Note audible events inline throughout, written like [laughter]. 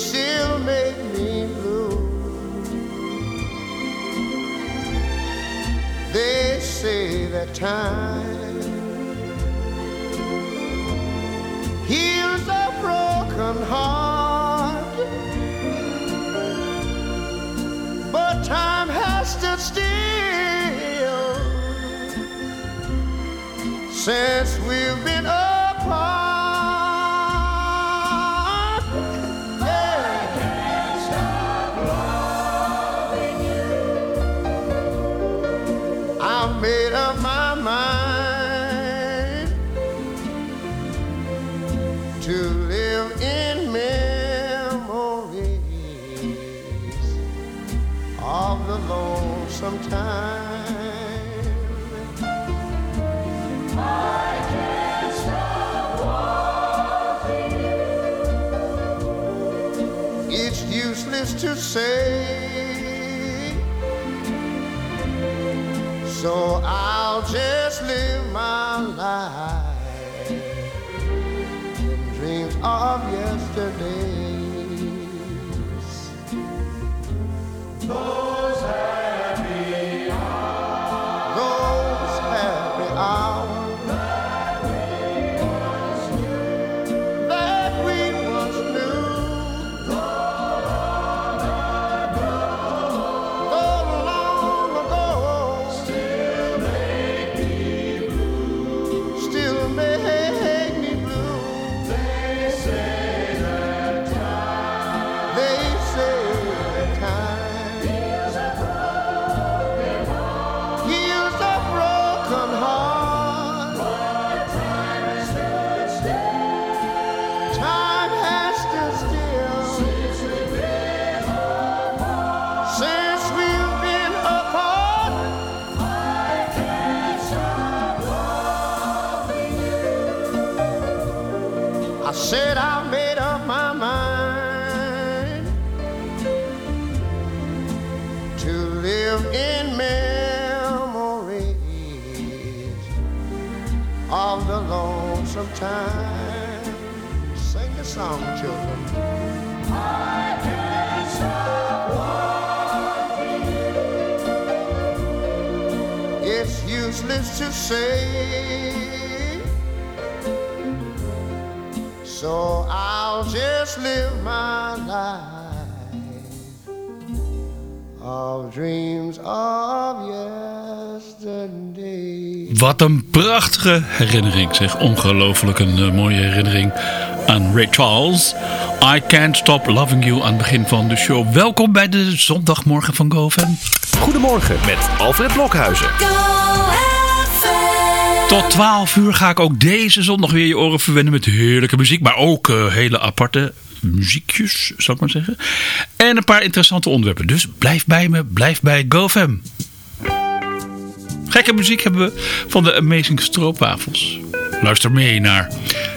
Still make me blue. They say that time heals a broken heart, but time has stood still since of the lonesome time. I can't stop wanting you. It's useless to say, so I'll just live my life in dreams of yesterday. Time. Sing a song, children. I can't stop wanting. It's useless to say. So I'll just live my life of dreams of yesterday. Wat een prachtige herinnering, zeg. Ongelooflijk een uh, mooie herinnering aan Ray Charles. I Can't Stop Loving You aan het begin van de show. Welkom bij de zondagmorgen van GoFam. Goedemorgen met Alfred Blokhuizen. Tot 12 uur ga ik ook deze zondag weer je oren verwennen met heerlijke muziek. Maar ook uh, hele aparte muziekjes, zal ik maar zeggen. En een paar interessante onderwerpen. Dus blijf bij me, blijf bij GoFam. Gekke muziek hebben we van de Amazing Stroopwafels. Luister mee naar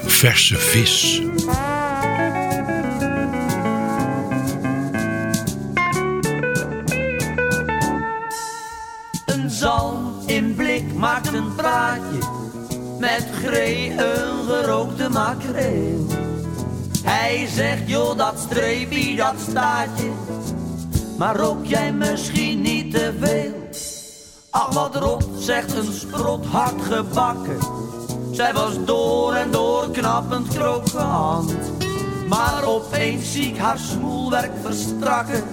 Verse Vis. Een zalm in blik maakt een praatje met gree een gerookte makreel. Hij zegt, joh, dat streepie, dat staat je, maar rook jij misschien niet te veel? Ach, wat rot, zegt een sprot hard gebakken. Zij was door en door knappend krokant. Maar opeens zie ik haar smoelwerk verstrakken.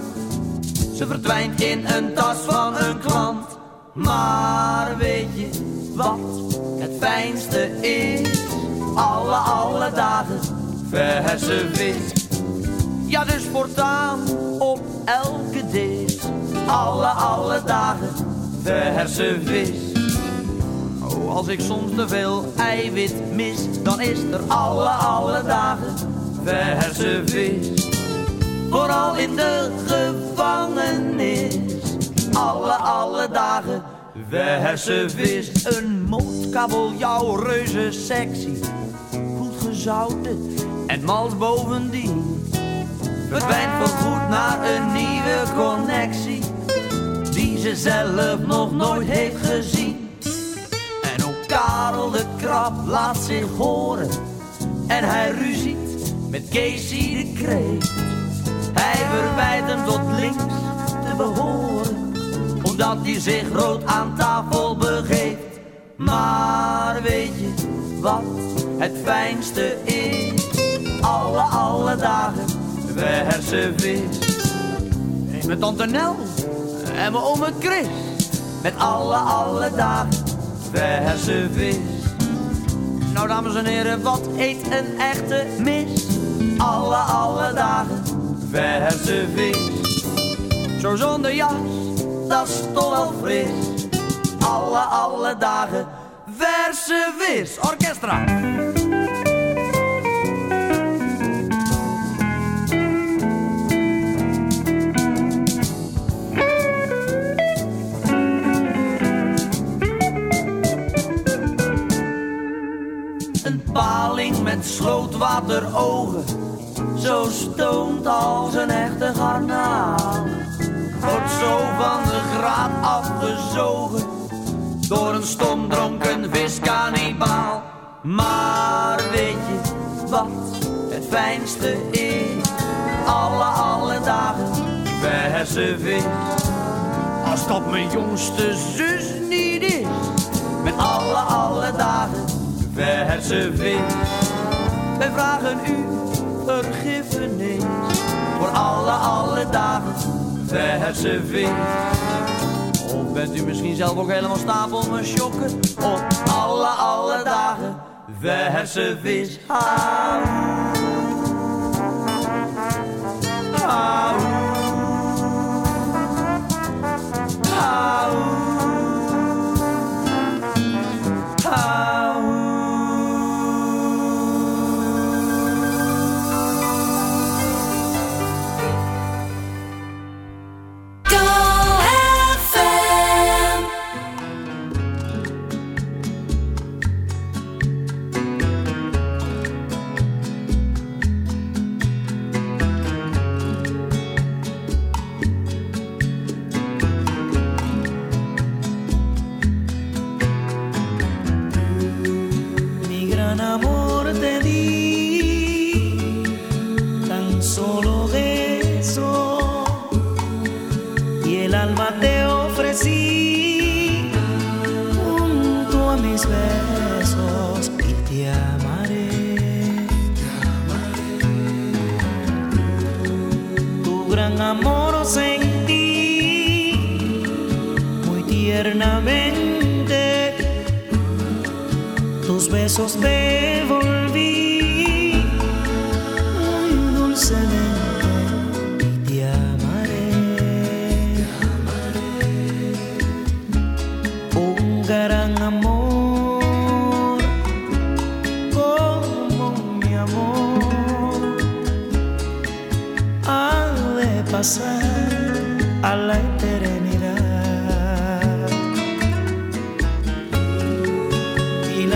Ze verdwijnt in een tas van een klant. Maar weet je wat het fijnste is? Alle, alle dagen verse vis. Ja, dus voortaan op elke dis. Alle, alle dagen verse vis. Oh, als ik soms te veel eiwit mis, dan is er alle, alle dagen verse vis. Vooral in de gevangenis, alle, alle dagen verse vis. Een mootkabeljauw, reuze sexy, goed gezouten en mals bovendien. Verdwijnt voorgoed naar een nieuwe connectie, ze zelf nog nooit heeft gezien. En ook Karel de Krab laat zich horen en hij ruziet met Casey de Kreet. Hij verwijt hem tot links te behoren, omdat hij zich rood aan tafel begeeft. Maar weet je wat het fijnste is? Alle, alle dagen verse vis. Met tante en mijn het Chris. Met alle, alle dagen verse vis. Nou dames en heren, wat eet een echte mis? Alle, alle dagen verse vis. Zo zonder jas, dat is toch wel fris. Alle, alle dagen verse vis. Orchestra. Met slootwaterogen, zo stoont als een echte garnaal. Wordt zo van de graad afgezogen, door een stomdronken viskanibaal. Maar weet je wat het fijnste is? Alle, alle dagen verse vis. Als dat mijn jongste zus niet is, met alle, alle dagen verse vis. Wij vragen u vergiffenis voor alle, alle dagen verse vis. Of bent u misschien zelf ook helemaal stapel me shocken op alle, alle dagen verse vis. Au.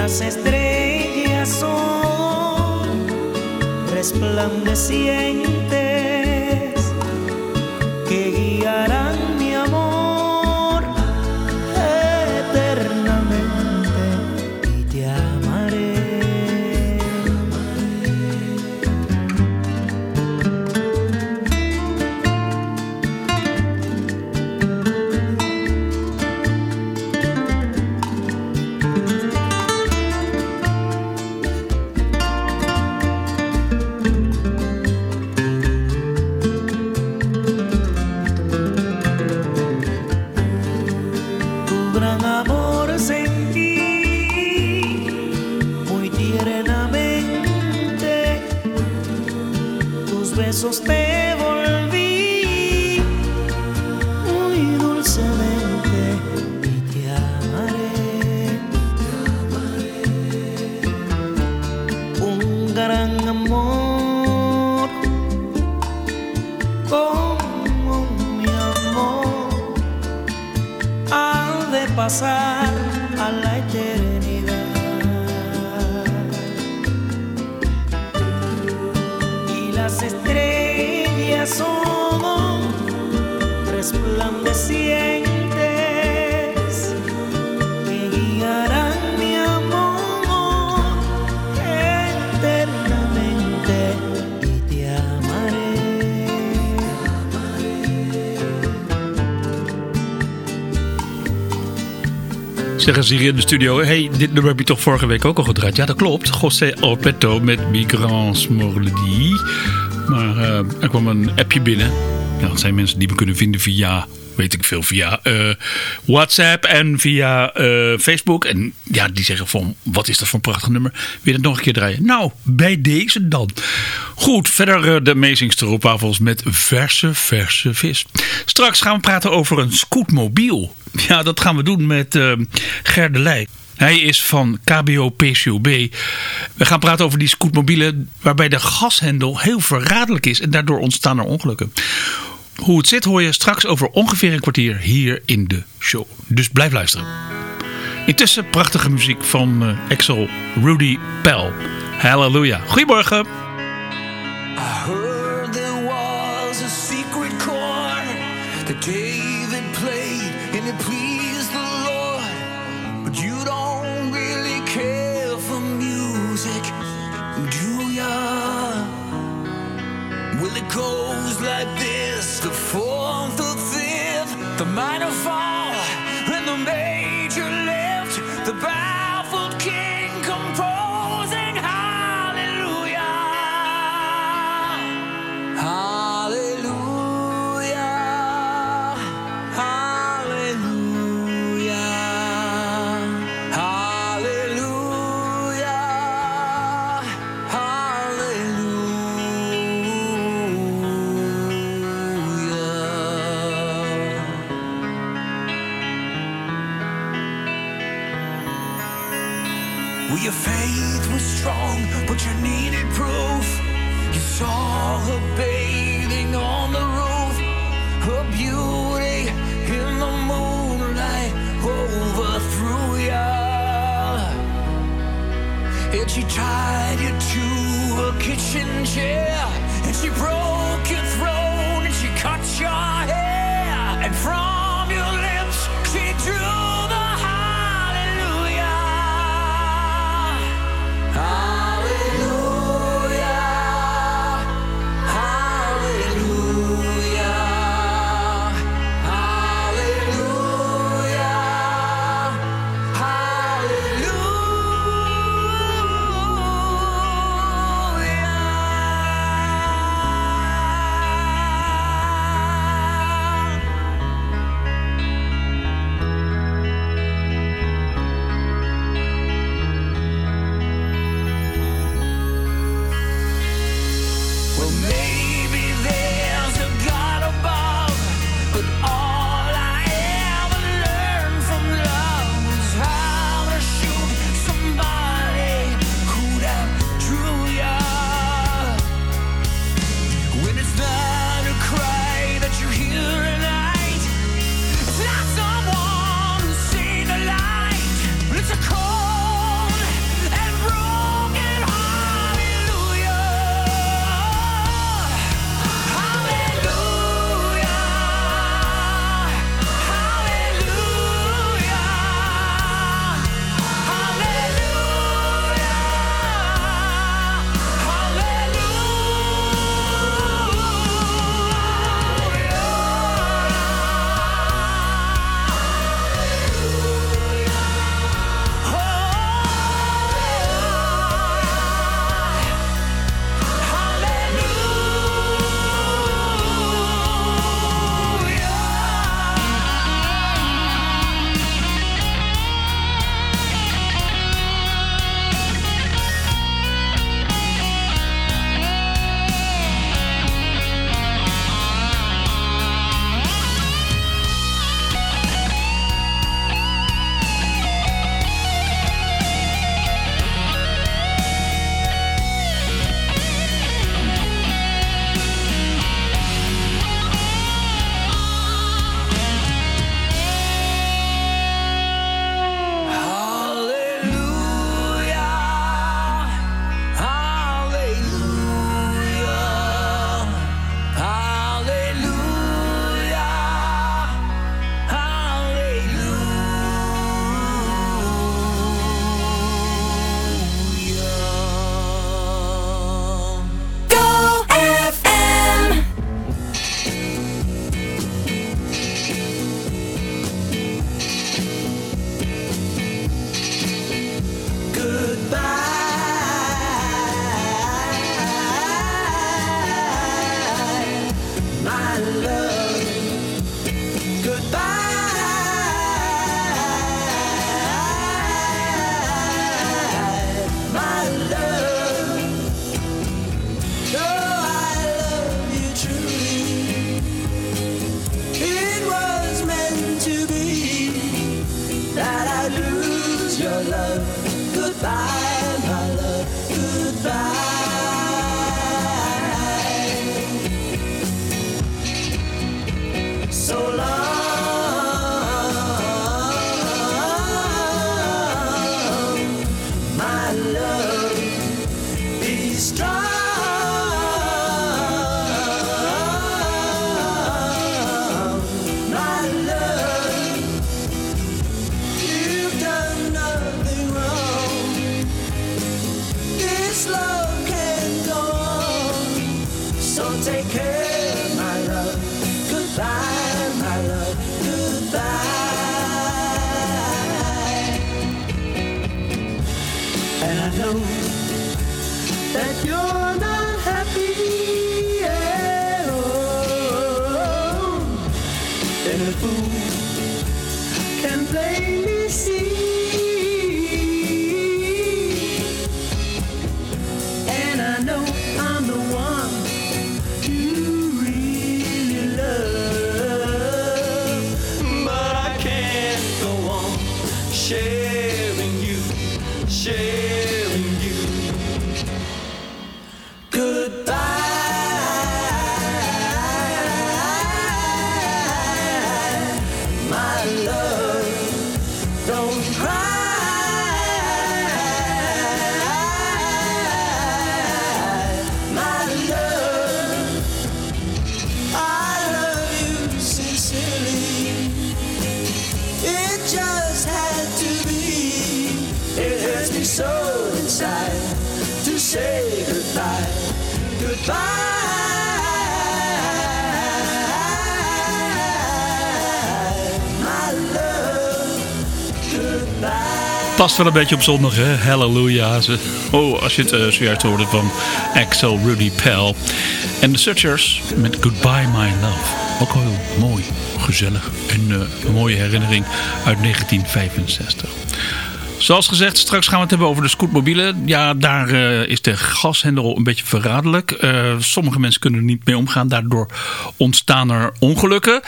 Las estrellas son resplandecientes Zeggen ze in de studio, hey, dit nummer heb je toch vorige week ook al gedraaid? Ja, dat klopt. José Alberto met Migrants Morledi. Maar eh, er kwam een appje binnen. Ja, dat zijn mensen die me kunnen vinden via, weet ik veel, via eh, WhatsApp en via eh, Facebook. En ja, die zeggen van, wat is dat voor een prachtig nummer? Wil je het nog een keer draaien? Nou, bij deze dan. Goed, verder eh, de Amazing Stroopwafels met verse, verse vis. Straks gaan we praten over een scootmobiel. Ja, dat gaan we doen met uh, Ger de Leij. Hij is van KBO PCOB. We gaan praten over die scootmobielen waarbij de gashendel heel verraderlijk is en daardoor ontstaan er ongelukken. Hoe het zit hoor je straks over ongeveer een kwartier hier in de show. Dus blijf luisteren. Intussen prachtige muziek van uh, Axel Rudy Pell. Halleluja. Goedemorgen. Well, it goes like the minor fall, and your faith was strong, but you needed proof. You saw her bathing on the roof, her beauty in the moonlight overthrew ya. And she tied you to a kitchen chair, and she broke your throne, past wel een beetje op zondag, hè? Halleluja. Oh, als je het uh, zojuist hoorde van Axel Rudy Pell. En The Searchers met Goodbye My Love. Ook heel mooi, gezellig en een mooie herinnering uit 1965. Zoals gezegd, straks gaan we het hebben over de scootmobielen. Ja, daar eh, is de gashendel een beetje verraderlijk. Eh, sommige mensen kunnen er niet mee omgaan. Daardoor ontstaan er ongelukken.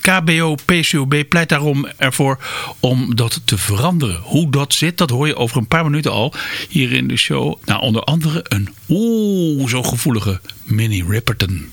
KBO PCOB pleit daarom ervoor om dat te veranderen. Hoe dat zit, dat hoor je over een paar minuten al hier in de show. Nou, onder andere een oeh, zo gevoelige Mini Ripperton.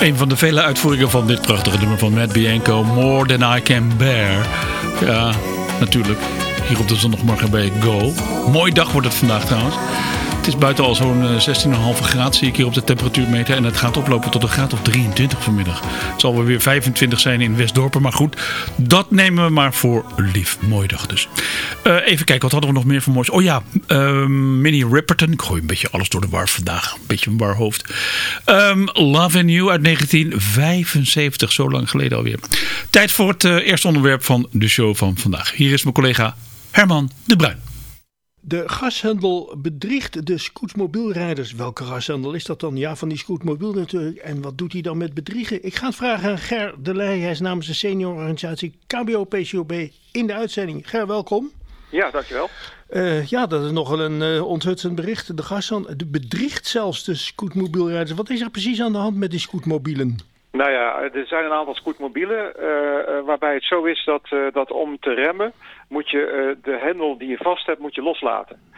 Een van de vele uitvoeringen van dit prachtige nummer van Matt Bianco, More Than I Can Bear. Ja, natuurlijk. Hier op de zondagmorgen bij Go. Mooi dag wordt het vandaag trouwens. Het is buiten al zo'n eh, 16,5 graad zie ik hier op de temperatuurmeter. En het gaat oplopen tot een graad of 23 vanmiddag. Het zal wel weer 25 zijn in Westdorpen. Maar goed, dat nemen we maar voor lief. Mooie dag dus. Eh, even kijken, wat hadden we nog meer voor moois? Oh ja, ehm, Minnie Riperton. Ik gooi een beetje alles door de war vandaag. Een beetje een war hoofd. Ehm, Love and You uit 1975. Zo lang geleden alweer. Tijd voor het eh, eerste onderwerp van de show van vandaag. Hier is mijn collega Herman de Bruin. De gashandel bedriegt de scootmobielrijders. Welke gashandel is dat dan? Ja, van die scootmobiel natuurlijk. En wat doet hij dan met bedriegen? Ik ga het vragen aan Ger de Leij. Hij is namens de seniororganisatie KBO-PCOB in de uitzending. Ger, welkom. Ja, dankjewel. Eh, ja, dat is nogal een eh onthutsend bericht. De gashandel de bedriegt zelfs de scootmobielrijders. Wat is er precies aan de hand met die scootmobielen? Nou ja, er zijn een aantal scootmobielen eh, waarbij het zo is dat, dat om te remmen moet je eh, de hendel die je vast hebt, moet je loslaten.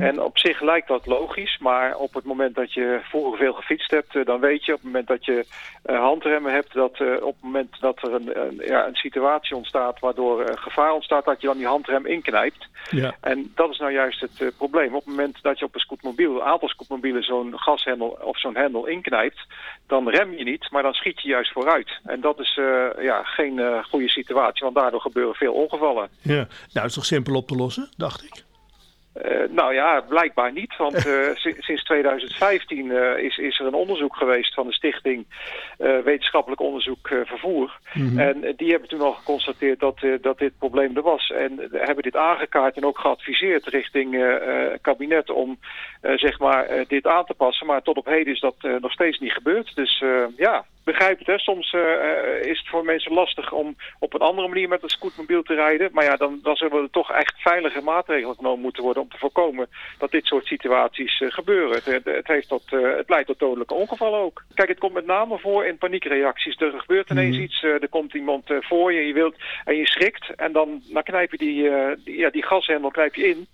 En op zich lijkt dat logisch, maar op het moment dat je vroeger veel gefietst hebt, eh, dan weet je op het moment dat je eh, handremmen hebt, dat op het moment dat er een, een, ja, een situatie ontstaat waardoor gevaar ontstaat, dat je dan die handrem inknijpt. Ja. En dat is nou juist het probleem. Op het moment dat je op een scootmobiel, een aantal scootmobielen zo'n gashendel of zo'n hendel inknijpt, dan rem je niet, maar dan schiet je juist vooruit. En dat is eh, ja, geen eh, goede situatie, want daardoor gebeuren veel ongevallen. Ja, nou is toch simpel op te lossen, dacht ik. Eh, nou ja, blijkbaar niet, want [laughs] eh, si- sinds 2015 eh, is, is er een onderzoek geweest van de Stichting Wetenschappelijk Onderzoek Vervoer. En eh, die hebben toen al geconstateerd dat, dat dit probleem er was. En hebben dit aangekaart en ook geadviseerd richting kabinet om zeg maar, dit aan te passen. Maar tot op heden is dat nog steeds niet gebeurd. Dus ja, begrijp het. Hè. Soms eh, eh, is het voor mensen lastig om op een andere manier met een scootmobiel te rijden. Maar ja, dan, dan zullen er toch echt veilige maatregelen genomen moeten worden om te voorkomen dat dit soort situaties eh, gebeuren. Het, het, heeft tot, het leidt tot dodelijke ongevallen ook. Kijk, het komt met name voor in paniekreacties. Er gebeurt ineens iets, eh, er komt iemand voor je, je wilt, en je schrikt. En dan, dan knijp je die, die, ja, die gashendel knijp je in.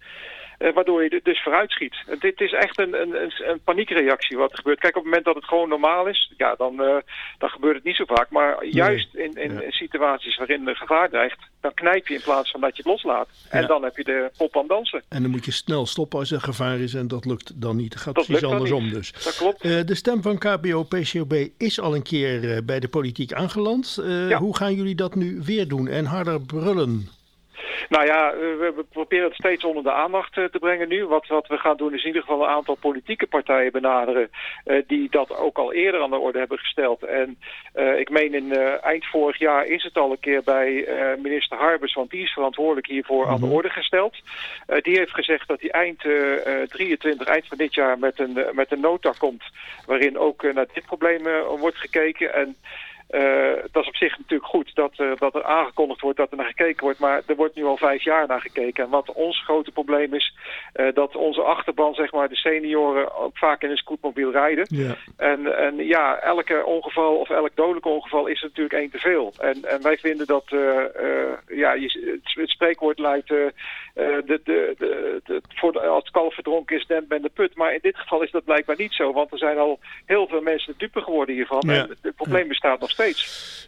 Eh, waardoor je dus vooruit schiet. Het- Dit is echt een, een, een, paniekreactie wat er gebeurt. Kijk, op het moment dat het gewoon normaal is, ja, dan, eh, dan gebeurt het niet zo vaak. Maar juist in, in, in situaties waarin er gevaar dreigt, dan knijp je in plaats van dat je het loslaat. En Ja. dan heb je de pop aan dansen. En dan moet je snel stoppen als er gevaar is en dat lukt dan niet. Het gaat Dat precies andersom dus. Dat klopt. Eh, de stem van KBO-PCOB is al een keer eh, bij de politiek aangeland. Eh, Ja. Hoe gaan jullie dat nu weer doen en harder brullen? Nou ja, eh, we, proberen het steeds onder de aandacht eh, te brengen nu. Wat, wat we gaan doen is in ieder geval een aantal politieke partijen benaderen... eh, die dat ook al eerder aan de orde hebben gesteld. En ik meen in eind vorig jaar is het al een keer bij minister Harbers... want die is verantwoordelijk hiervoor aan de orde gesteld. Die heeft gezegd dat hij eind eh, eh, 23, eind van dit jaar met een, met een nota komt... waarin ook naar dit probleem wordt gekeken... En eh, dat is op zich natuurlijk goed dat, eh, dat er aangekondigd wordt dat er naar gekeken wordt. Maar er wordt nu al vijf jaar naar gekeken. En wat ons grote probleem is, eh, dat onze achterban, zeg maar, de senioren ook vaak in een scootmobiel rijden. Ja. En, en ja, elke ongeval of elk dodelijk ongeval is er natuurlijk één te veel. En, en wij vinden dat, ja, je, het, het spreekwoord eh, de, de, de, de- voor de, als het kalf verdronken is, dempt men de put. Maar in dit geval is dat blijkbaar niet zo, want er zijn al heel veel mensen dupe geworden hiervan. Ja. En het probleem bestaat nog steeds.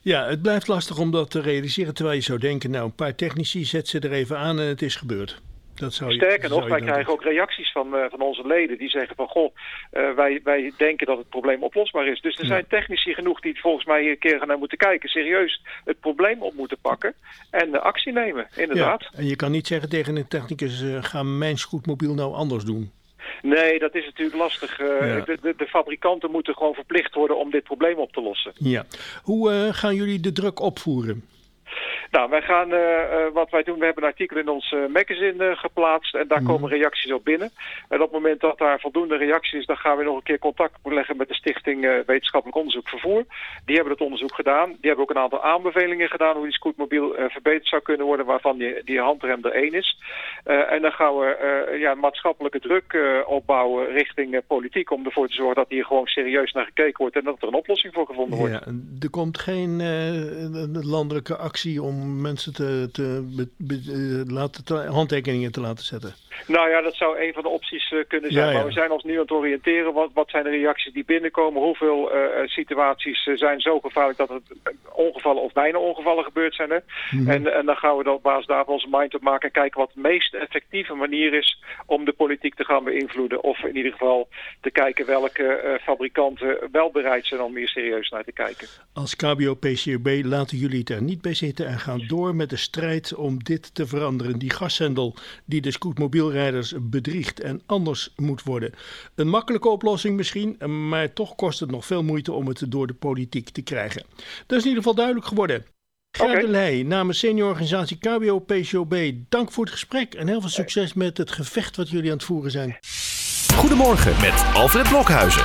Ja, het blijft lastig om dat te realiseren. Terwijl je zou denken, nou, een paar technici, zet ze er even aan en het is gebeurd. Dat zou je, Sterker nog, wij krijgen ook reacties van, eh, van onze leden die zeggen van goh, eh, wij, wij denken dat het probleem oplosbaar is. Dus er zijn technici genoeg die volgens mij hier een keer gaan naar moeten kijken, serieus het probleem op moeten pakken en eh, actie nemen, inderdaad. Ja, en je kan niet zeggen tegen een technicus, ga mijn scootmobiel nou anders doen. Nee, dat is natuurlijk lastig. Eh, Ja. de, de, de fabrikanten moeten gewoon verplicht worden om dit probleem op te lossen. Ja. Hoe eh, gaan jullie de druk opvoeren? Nou, wij gaan, eh, eh, wat wij doen, we hebben een artikel in ons eh, magazine geplaatst en daar komen reacties op binnen. En op het moment dat daar voldoende reactie is, dan gaan we nog een keer contact leggen met de Stichting Wetenschappelijk Onderzoek Vervoer. Die hebben het onderzoek gedaan. Die hebben ook een aantal aanbevelingen gedaan hoe die scootmobiel verbeterd zou kunnen worden, waarvan die, die handrem er één is. En dan gaan we ja, maatschappelijke druk opbouwen richting politiek om ervoor te zorgen dat hier gewoon serieus naar gekeken wordt en dat er een oplossing voor gevonden wordt. Ja, er komt geen landelijke actie om mensen te, te, be- be- eh, laten, te- handtekeningen te laten zetten. Nou ja, dat zou een van de opties eh, kunnen zijn. Ja, ja. Maar we zijn ons nu aan het oriënteren. Wat, wat zijn de reacties die binnenkomen? Hoeveel eh, situaties zijn zo gevaarlijk dat er ongevallen of bijna ongevallen gebeurd zijn? Hè? Mhm. En, en dan gaan we dan op basis daarvan onze mind op maken en kijken wat de meest effectieve manier is om de politiek te gaan beïnvloeden. Of in ieder geval te kijken welke fabrikanten wel bereid zijn om hier serieus naar te kijken. Als KBO-PCB laten jullie het er niet bij zitten en gaan door met de strijd om dit te veranderen. Die gashendel die de scootmobielrijders bedriegt en anders moet worden. Een makkelijke oplossing misschien, maar toch kost het nog veel moeite om het door de politiek te krijgen. Dat is in ieder geval duidelijk geworden. Ger Oké. de Leij, namens seniororganisatie KBO-PCOB, dank voor het gesprek en heel veel succes met het gevecht wat jullie aan het voeren zijn. Goedemorgen met Alfred Blokhuizen.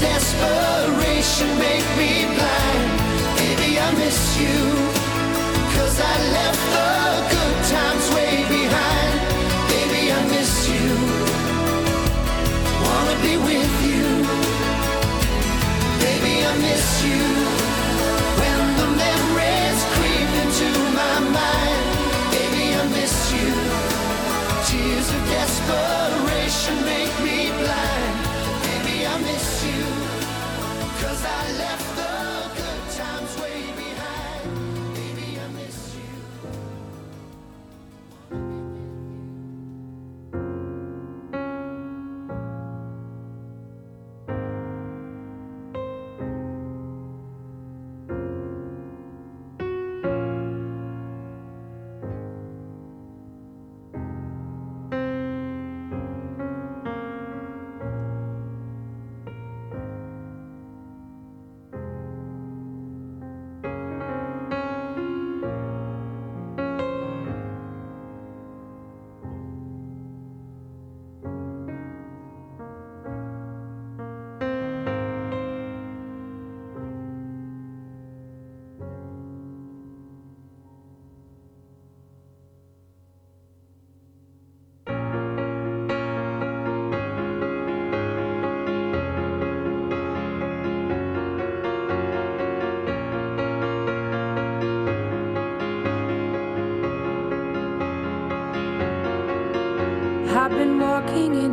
desperation make me blind. Baby, I miss you. Cause I left the good times way behind. Baby, I miss you. Wanna be with you. Baby, I miss you. When the memories creep into my mind. Baby, I miss you. Tears of desperation. cause I left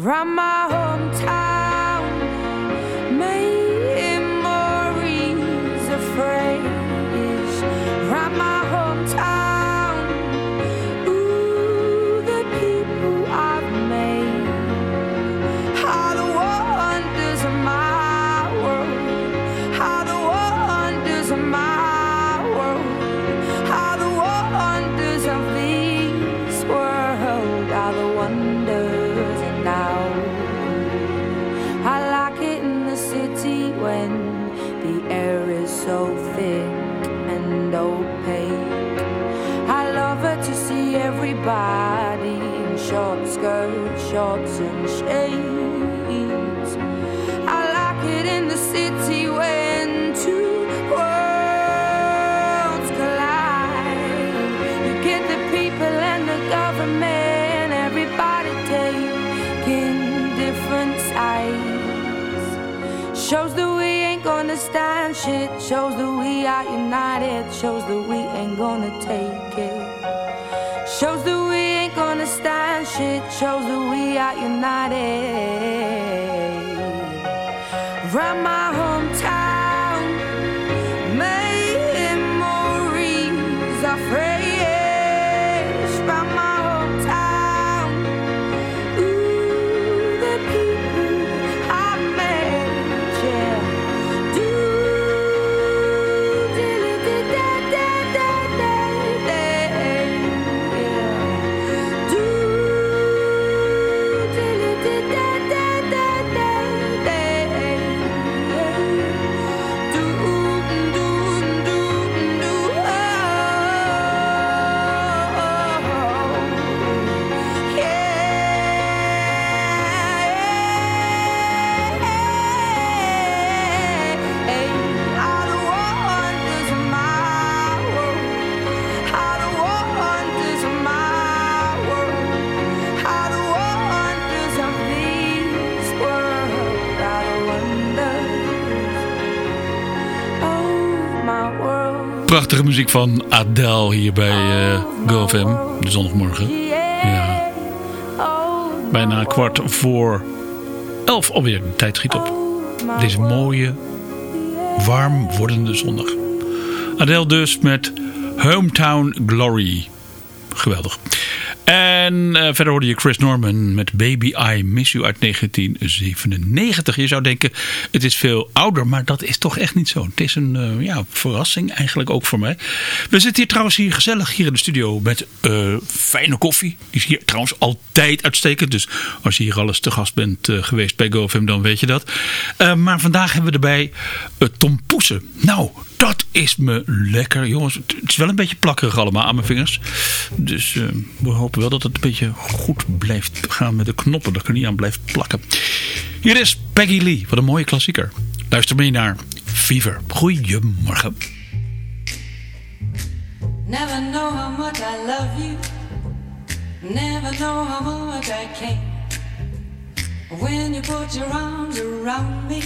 From my hometown. Gonna take it. Shows that we ain't gonna stand shit. Shows that we are united. Prachtige muziek van Adele hier bij GoFM, de zondagmorgen. Ja. Bijna kwart voor elf alweer. De tijd schiet op. Deze mooie, warm wordende zondag. Adele dus met Hometown Glory. Geweldig. En eh, verder hoorde je Chris Norman met Baby I Miss You uit 1997. Je zou denken, het is veel ouder, maar dat is toch echt niet zo. Het is een eh, ja, verrassing eigenlijk ook voor mij. We zitten hier trouwens hier gezellig hier in de studio met eh, fijne koffie. Die is hier trouwens altijd uitstekend. Dus als je hier al eens te gast bent geweest bij GoFM, dan weet je dat. Maar vandaag hebben we erbij Tom Poesen. Nou, dat is me lekker, jongens. Het is wel een beetje plakkerig allemaal aan mijn vingers. Dus eh, we hopen wel dat het een beetje goed blijft gaan met de knoppen. Dat ik er niet aan blijft plakken. Hier is Peggy Lee. Wat een mooie klassieker. Luister mee naar Fever. Goedemorgen. Never know how much I love you. Never know how much I care. When you put your arms around me,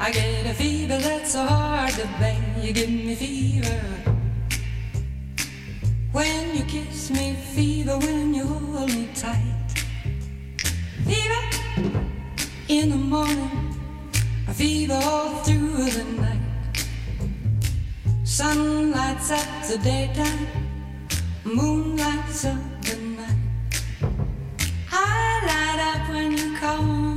I get a fever that's so hard to bear. You give me fever. When you kiss me, fever. When you hold me tight, fever. In the morning, a fever all through the night. Sun lights up the daytime, moon lights up the night. I light up when you call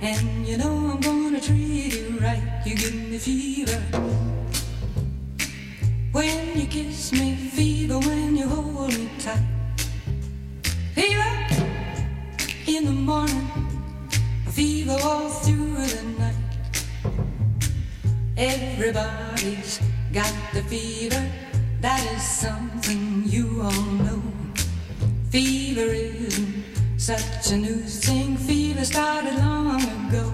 and you know I'm gonna treat you right. You give me fever when you kiss me, fever when you hold me tight. Fever in the morning, fever all through the night. Everybody's got the fever. That is something you all know. Fever isn't such a new thing. Fever started long ago.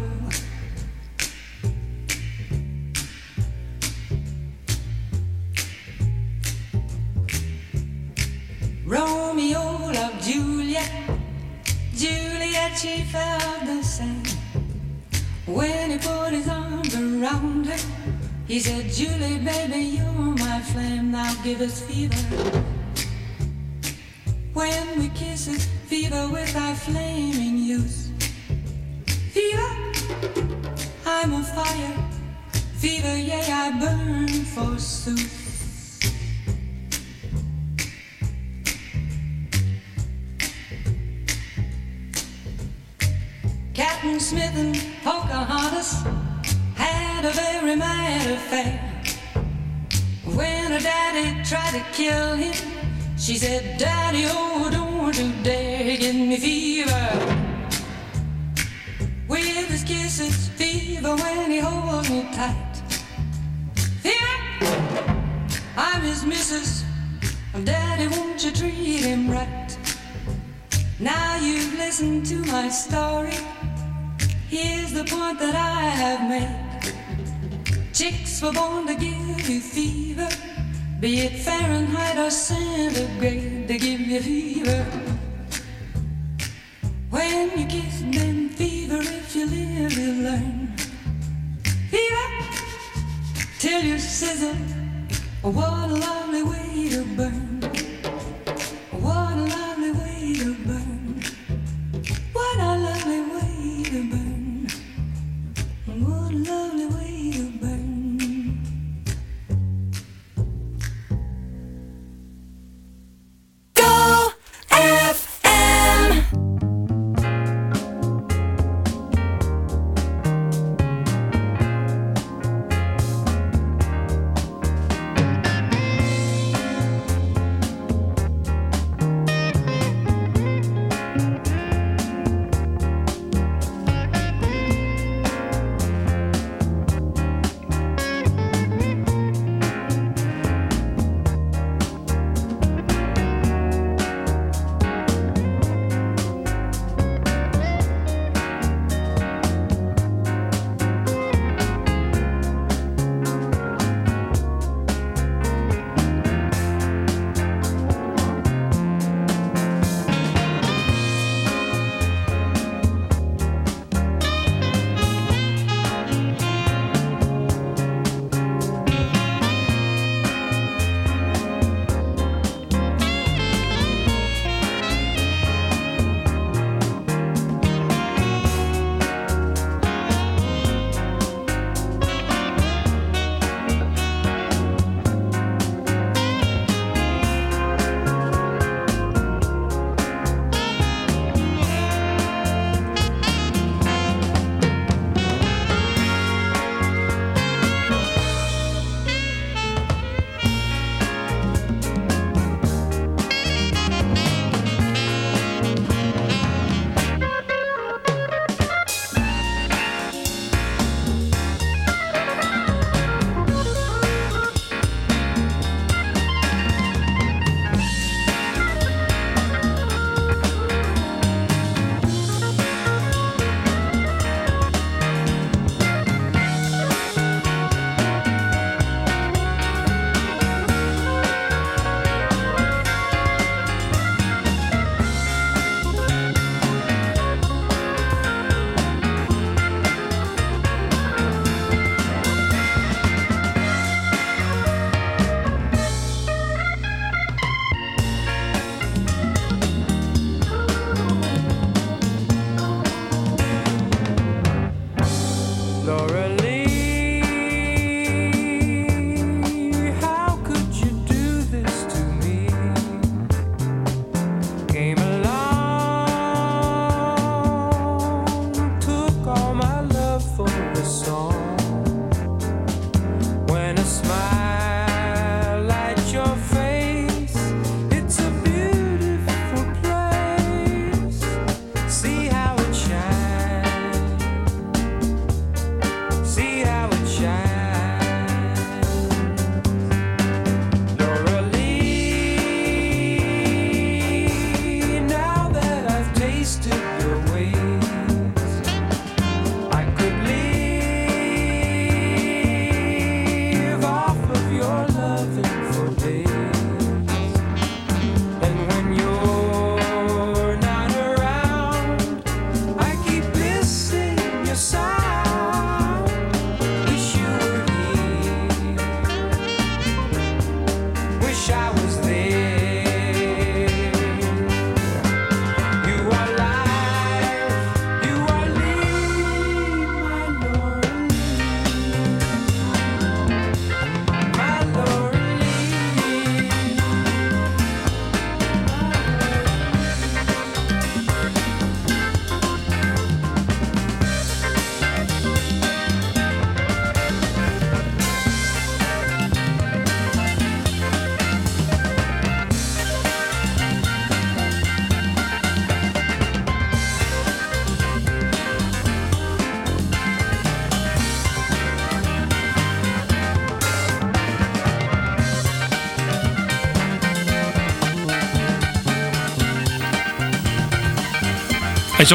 Romeo loved Juliet. Juliet, she felt the same. When he put his arms around her, he said, Julie, baby, you're my flame. Now give us fever. When we kiss it, fever with our flaming youth. Fever, I'm on fire. Fever, yeah, I burn forsooth. Captain Smith and Pocahontas had a very mad affair. When her daddy tried to kill him, she said, Daddy, oh, don't dare give me fever. With his kisses, fever when he holds me tight. Fever, I'm his missus. Daddy, won't you treat him right? Now you've listened to my story. Here's the point that I have made. Chicks were born to give you fever, be it Fahrenheit or centigrade, they give you fever. When you kiss them, fever, if you live, you learn. Fever till you sizzle. What a lovely way to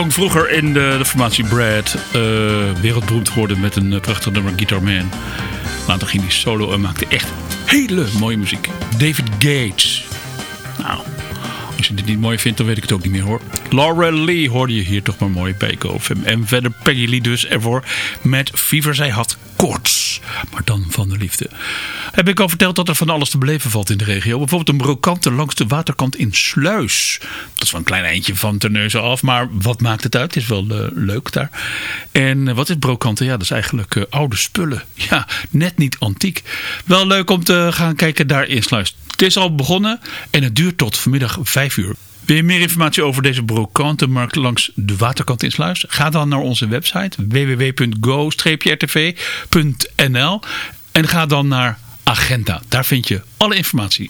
vroeger in de, de formatie Brad. eh, wereldberoemd geworden met een eh, prachtig nummer Guitar Man. Later ging hij solo en maakte echt hele mooie muziek. David Gates. Nou, als je dit niet mooi vindt, dan weet ik het ook niet meer hoor. Laura Lee hoorde je hier toch maar mooi bij GoFM. En verder Peggy Lee dus ervoor met Fever. Zij had koorts, maar dan van de liefde. Heb ik al verteld dat er van alles te beleven valt in de regio. Bijvoorbeeld een brokante langs de waterkant in Sluis. Dat is wel een klein eindje van Terneuzen af, maar wat maakt het uit? Het is wel eh, leuk daar. En eh, wat is brokante? Ja, dat is eigenlijk eh, oude spullen. [laughs] Ja, net niet antiek. Wel leuk om te gaan kijken daar in Sluis. Het is al begonnen en het duurt tot vanmiddag 5 uur. Wil je meer informatie over deze brokante markt langs de waterkant in Sluis? Ga dan naar onze website www.go-rtv.nl en ga dan naar agenda. Daar vind je alle informatie.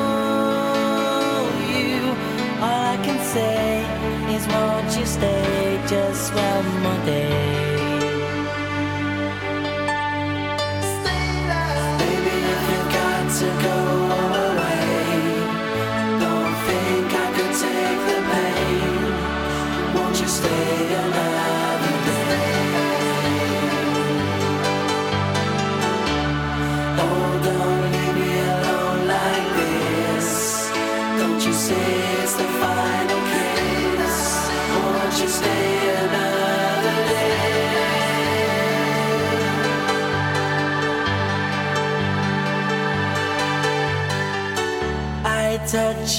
just one more day?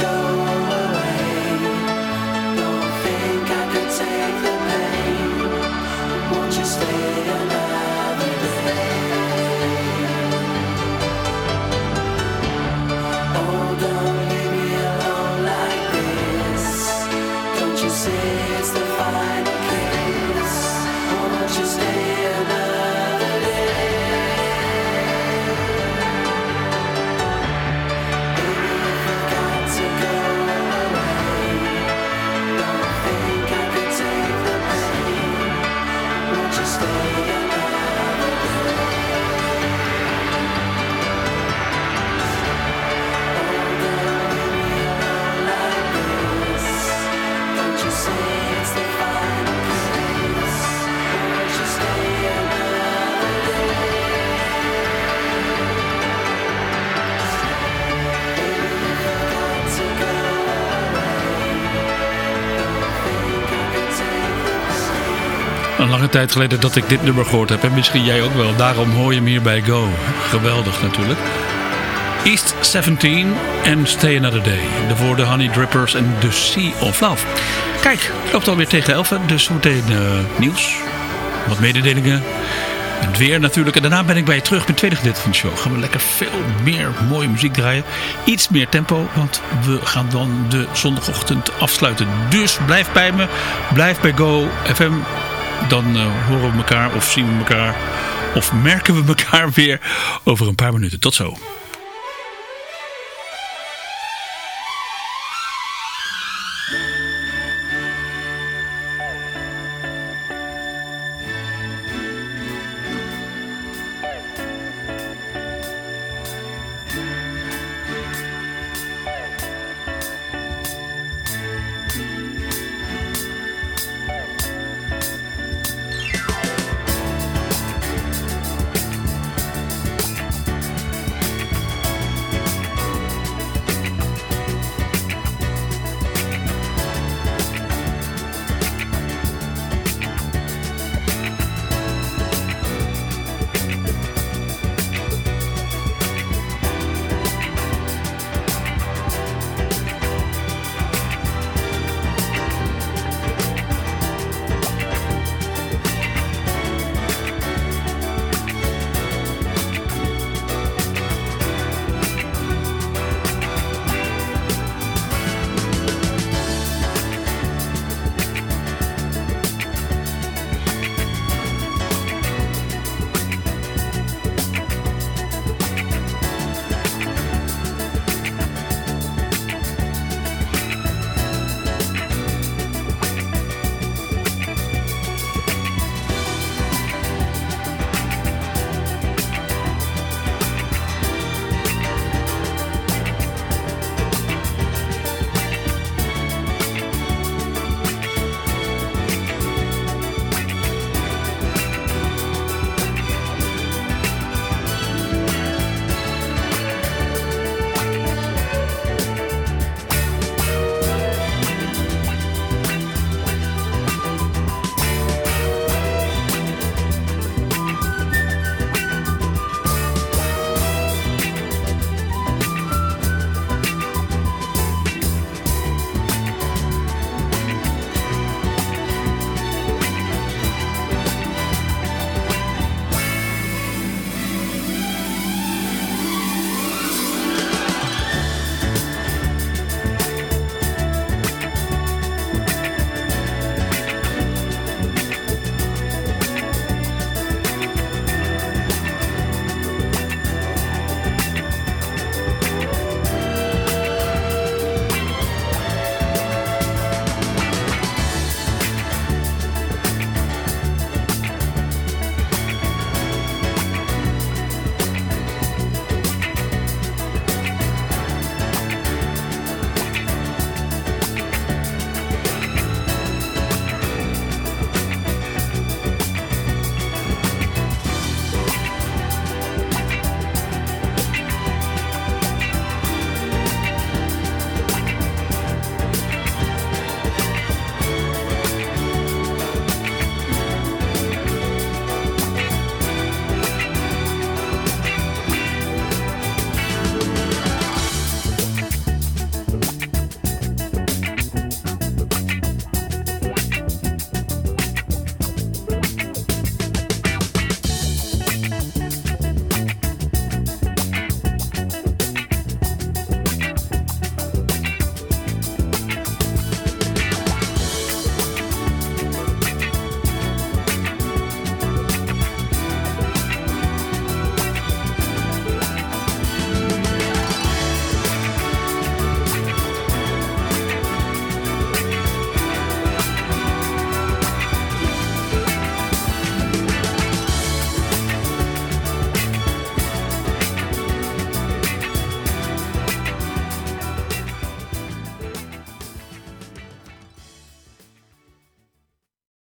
go tijd geleden dat ik dit nummer gehoord heb. En misschien jij ook wel. Daarom hoor je hem hier bij Go. Geweldig natuurlijk. East 17 en Stay Another Day. De Honey Drippers en The Sea of Love. Kijk, het loopt alweer tegen 11. Dus zometeen eh, nieuws. Wat mededelingen. Het weer natuurlijk. En daarna ben ik bij je terug met het tweede gedeelte van de show. Gaan we lekker veel meer mooie muziek draaien. Iets meer tempo. Want we gaan dan de zondagochtend afsluiten. Dus blijf bij me. Blijf bij Go FM. Dan eh, horen we elkaar of zien we elkaar. Of merken we elkaar [laughs] weer over een paar minuten. Tot zo.